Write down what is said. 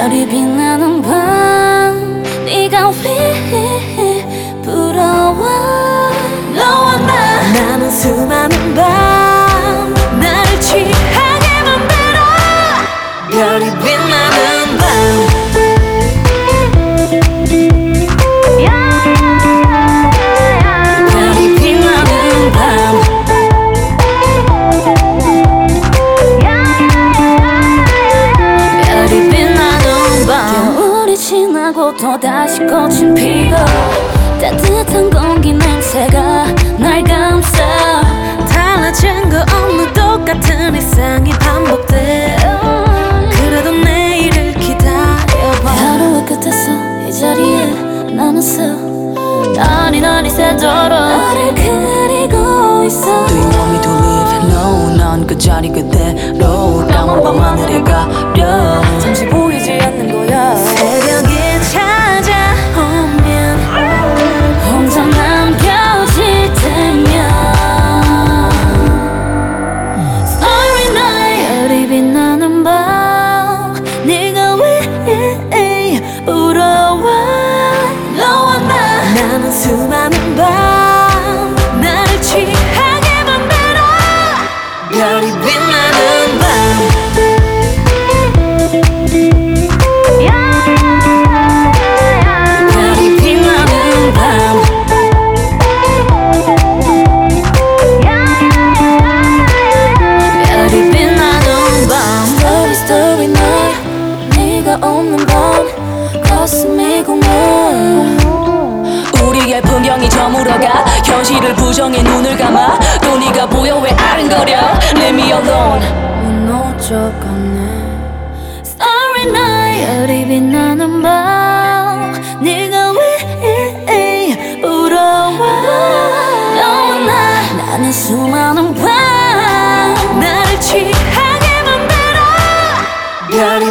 별이 빛나는 밤 네가 왜 부러워? 너와 나. 나는 수많은 밤 또다시 꽃은 피고 따뜻한 공기 냄새가 날 감싸 달라진 거 없는 똑같은 일상이 반복돼. 그래도 내일을 기다려봐. 하루의 끝에서 이 자리에 나는 서 나니 나니 새도록 나를 그리고 있어. Do you want me to leave? No 난그 자리 그대로 까만 밤하늘에 가 현실을 부정해 눈을 감아 또 네가 보여 왜 아른거려? Let me alone. 못 쫓았네. Starry night. 별이 빛나는 밤. 네가 왜 울어와 너와 나 나는 수많은 밤. 나를 취하게 만들어. 별이